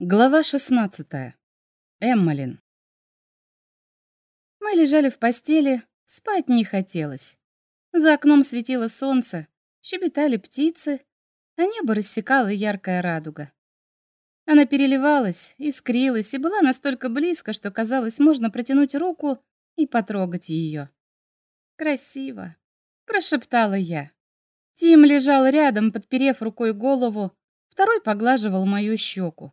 Глава 16. Эммалин. Мы лежали в постели, спать не хотелось. За окном светило солнце, щебетали птицы, а небо рассекала яркая радуга. Она переливалась, искрилась и была настолько близко, что казалось, можно протянуть руку и потрогать ее. «Красиво», — прошептала я. Тим лежал рядом, подперев рукой голову, второй поглаживал мою щеку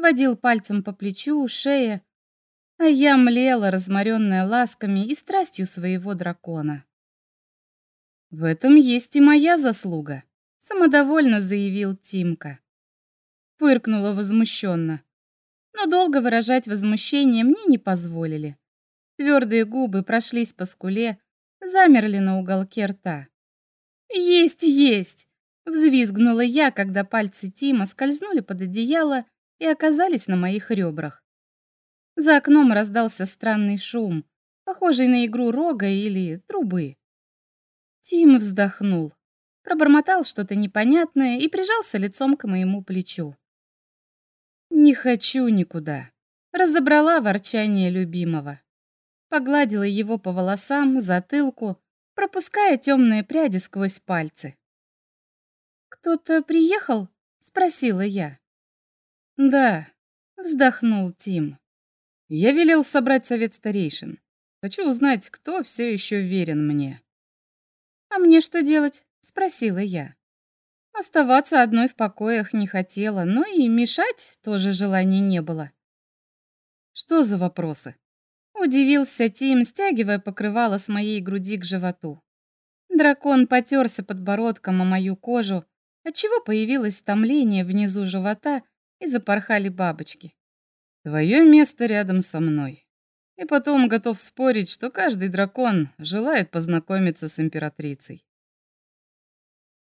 водил пальцем по плечу, шее, а я млела, разморенная ласками и страстью своего дракона. «В этом есть и моя заслуга», — самодовольно заявил Тимка. Фыркнула возмущенно. Но долго выражать возмущение мне не позволили. Твердые губы прошлись по скуле, замерли на уголке рта. «Есть, есть!» — взвизгнула я, когда пальцы Тима скользнули под одеяло и оказались на моих ребрах. За окном раздался странный шум, похожий на игру рога или трубы. Тим вздохнул, пробормотал что-то непонятное и прижался лицом к моему плечу. «Не хочу никуда», — разобрала ворчание любимого. Погладила его по волосам, затылку, пропуская темные пряди сквозь пальцы. «Кто-то приехал?» — спросила я. «Да», — вздохнул Тим. «Я велел собрать совет старейшин. Хочу узнать, кто все еще верен мне». «А мне что делать?» — спросила я. Оставаться одной в покоях не хотела, но и мешать тоже желания не было. «Что за вопросы?» Удивился Тим, стягивая покрывало с моей груди к животу. Дракон потерся подбородком о мою кожу, отчего появилось томление внизу живота и запорхали бабочки. Твое место рядом со мной. И потом готов спорить, что каждый дракон желает познакомиться с императрицей.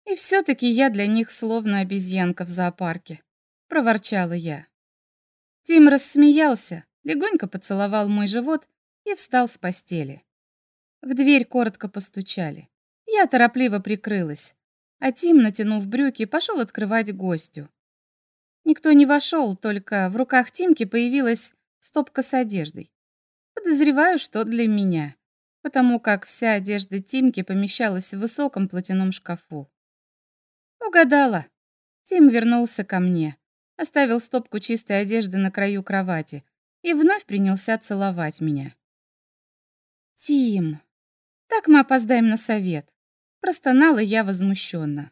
И все-таки я для них словно обезьянка в зоопарке, проворчала я. Тим рассмеялся, легонько поцеловал мой живот и встал с постели. В дверь коротко постучали. Я торопливо прикрылась, а Тим, натянув брюки, пошел открывать гостю. Никто не вошел, только в руках Тимки появилась стопка с одеждой. Подозреваю, что для меня, потому как вся одежда Тимки помещалась в высоком платяном шкафу. Угадала. Тим вернулся ко мне, оставил стопку чистой одежды на краю кровати и вновь принялся целовать меня. «Тим, так мы опоздаем на совет», — простонала я возмущенно.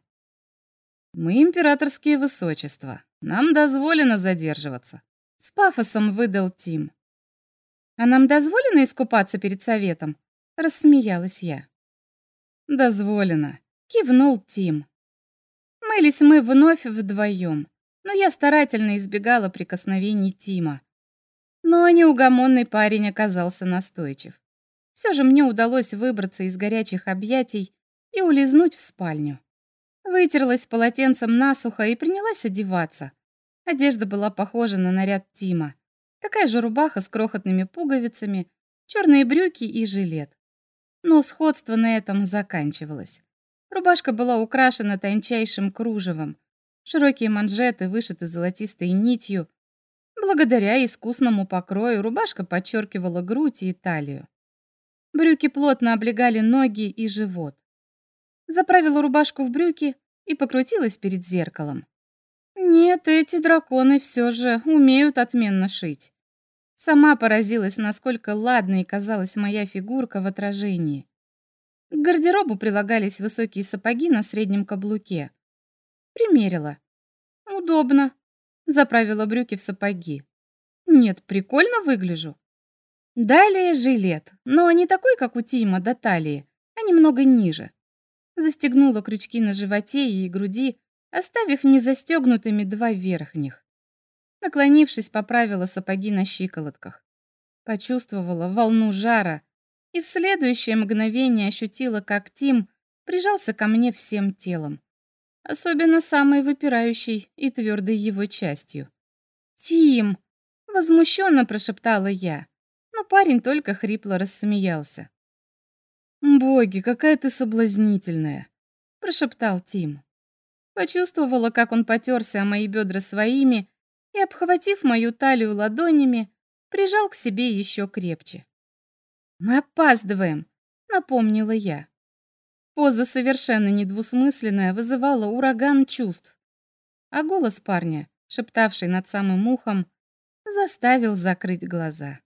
«Мы императорские высочества», нам дозволено задерживаться. С пафосом выдал Тим. А нам дозволено искупаться перед советом? Рассмеялась я. Дозволено. Кивнул Тим. Мылись мы вновь вдвоем, но я старательно избегала прикосновений Тима. Но неугомонный парень оказался настойчив. Все же мне удалось выбраться из горячих объятий и улизнуть в спальню. Вытерлась полотенцем насухо и принялась одеваться. Одежда была похожа на наряд Тима. Такая же рубаха с крохотными пуговицами, черные брюки и жилет. Но сходство на этом заканчивалось. Рубашка была украшена тончайшим кружевом. Широкие манжеты вышиты золотистой нитью. Благодаря искусному покрою рубашка подчеркивала грудь и талию. Брюки плотно облегали ноги и живот заправила рубашку в брюки и покрутилась перед зеркалом. Нет, эти драконы все же умеют отменно шить. Сама поразилась, насколько ладной казалась моя фигурка в отражении. К гардеробу прилагались высокие сапоги на среднем каблуке. Примерила. Удобно. Заправила брюки в сапоги. Нет, прикольно выгляжу. Далее жилет, но не такой, как у Тима до талии, а немного ниже застегнула крючки на животе и груди, оставив незастегнутыми два верхних. Наклонившись, поправила сапоги на щиколотках. Почувствовала волну жара и в следующее мгновение ощутила, как Тим прижался ко мне всем телом, особенно самой выпирающей и твердой его частью. «Тим!» — возмущенно прошептала я, но парень только хрипло рассмеялся. «Боги, какая ты соблазнительная!» — прошептал Тим. Почувствовала, как он потерся о мои бедра своими и, обхватив мою талию ладонями, прижал к себе еще крепче. «Мы опаздываем», — напомнила я. Поза совершенно недвусмысленная вызывала ураган чувств, а голос парня, шептавший над самым ухом, заставил закрыть глаза.